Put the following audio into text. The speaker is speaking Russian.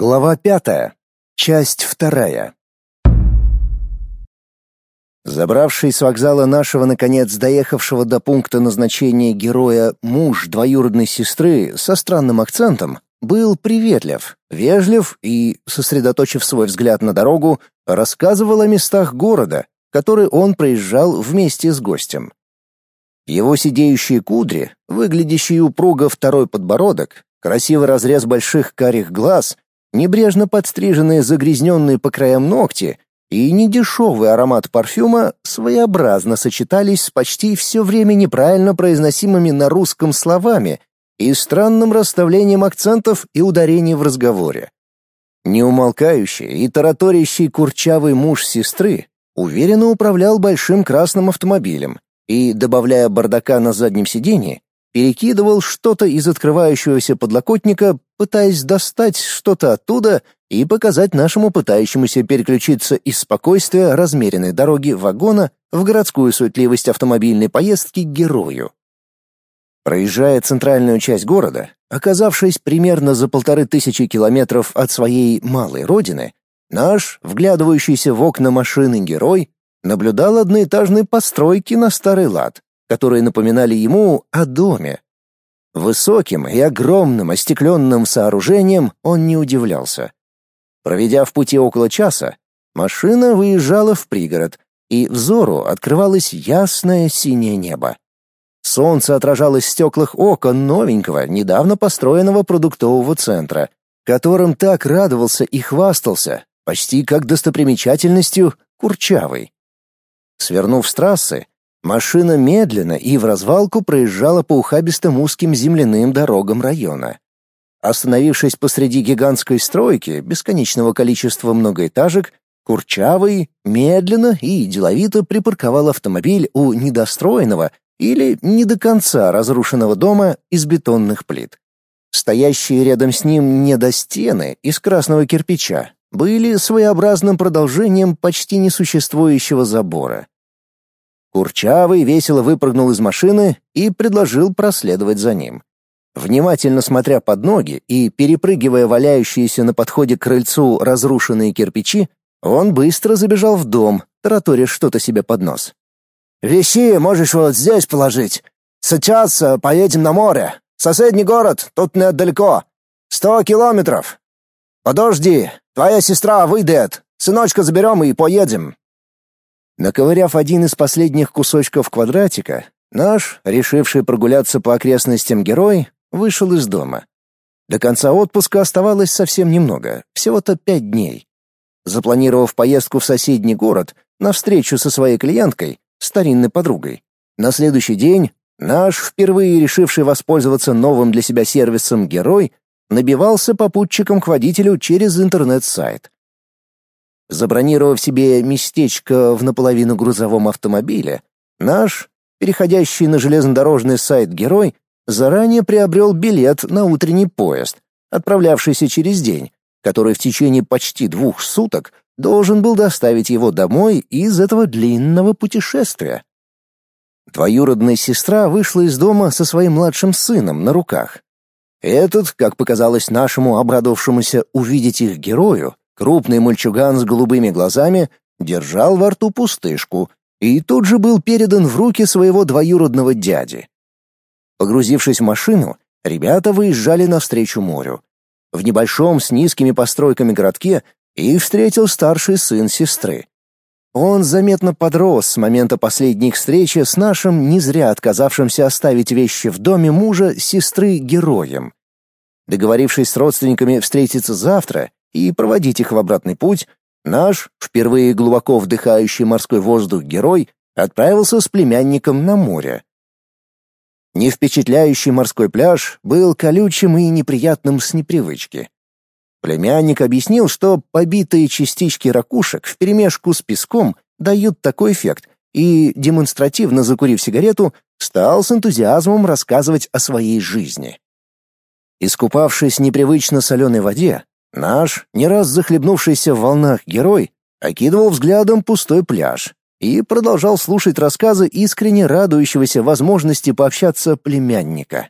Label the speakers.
Speaker 1: Глава пятая. Часть вторая. Забравший с вокзала нашего, наконец, доехавшего до пункта назначения героя муж двоюродной сестры со странным акцентом, был приветлив, вежлив и, сосредоточив свой взгляд на дорогу, рассказывал о местах города, которые он проезжал вместе с гостем. Его сидеющие кудри, выглядящие упруго второй подбородок, красивый разрез больших карих глаз — небрежно подстриженные загрязненные по краям ногти и недешевый аромат парфюма своеобразно сочетались с почти все время неправильно произносимыми на русском словами и странным расставлением акцентов и ударений в разговоре. Неумолкающий и тараторящий курчавый муж сестры уверенно управлял большим красным автомобилем и, добавляя бардака на заднем сиденье, перекидывал что-то из открывающегося подлокотника, пытаясь достать что-то оттуда и показать нашему пытающемуся переключиться из спокойствия размеренной дороги вагона в городскую суетливость автомобильной поездки герою. Проезжая центральную часть города, оказавшись примерно за полторы тысячи километров от своей малой родины, наш, вглядывающийся в окна машины герой, наблюдал одноэтажные постройки на старый лад, которые напоминали ему о доме. Высоким и огромным остекленным сооружением он не удивлялся. Проведя в пути около часа, машина выезжала в пригород, и взору открывалось ясное синее небо. Солнце отражалось в стеклах окон новенького, недавно построенного продуктового центра, которым так радовался и хвастался, почти как достопримечательностью, Курчавый. Свернув с трассы, Машина медленно и в развалку проезжала по ухабистым узким земляным дорогам района. Остановившись посреди гигантской стройки бесконечного количества многоэтажек, Курчавый медленно и деловито припарковал автомобиль у недостроенного или не до конца разрушенного дома из бетонных плит. Стоящие рядом с ним недостены из красного кирпича были своеобразным продолжением почти несуществующего забора. Курчавый весело выпрыгнул из машины и предложил проследовать за ним. Внимательно смотря под ноги и перепрыгивая валяющиеся на подходе к крыльцу разрушенные кирпичи, он быстро забежал в дом, тараторя что-то себе под нос. «Вещи можешь вот здесь положить. Сейчас э, поедем на море. Соседний город, тут недалеко. Сто километров. Подожди, твоя сестра выйдет. Сыночка заберем и поедем. Наковыряв один из последних кусочков квадратика, наш, решивший прогуляться по окрестностям герой, вышел из дома. До конца отпуска оставалось совсем немного, всего-то пять дней. Запланировав поездку в соседний город на встречу со своей клиенткой, старинной подругой, на следующий день наш, впервые решивший воспользоваться новым для себя сервисом герой, набивался попутчиком к водителю через интернет-сайт. Забронировав себе местечко в наполовину грузовом автомобиле, наш, переходящий на железнодорожный сайт герой, заранее приобрел билет на утренний поезд, отправлявшийся через день, который в течение почти двух суток должен был доставить его домой из этого длинного путешествия. Двоюродная сестра вышла из дома со своим младшим сыном на руках. Этот, как показалось нашему обрадовавшемуся увидеть их герою, Крупный мальчуган с голубыми глазами держал во рту пустышку и тут же был передан в руки своего двоюродного дяди. Погрузившись в машину, ребята выезжали навстречу морю. В небольшом с низкими постройками городке их встретил старший сын сестры. Он заметно подрос с момента последней встречи с нашим не зря отказавшимся оставить вещи в доме мужа сестры героем. Договорившись с родственниками встретиться завтра, и проводить их в обратный путь, наш, впервые глубоко вдыхающий морской воздух герой, отправился с племянником на море. Невпечатляющий морской пляж был колючим и неприятным с непривычки. Племянник объяснил, что побитые частички ракушек вперемешку с песком дают такой эффект, и, демонстративно закурив сигарету, стал с энтузиазмом рассказывать о своей жизни. Искупавшись в непривычно соленой воде, Наш, не раз захлебнувшийся в волнах герой, окидывал взглядом пустой пляж и продолжал слушать рассказы искренне радующегося возможности пообщаться племянника.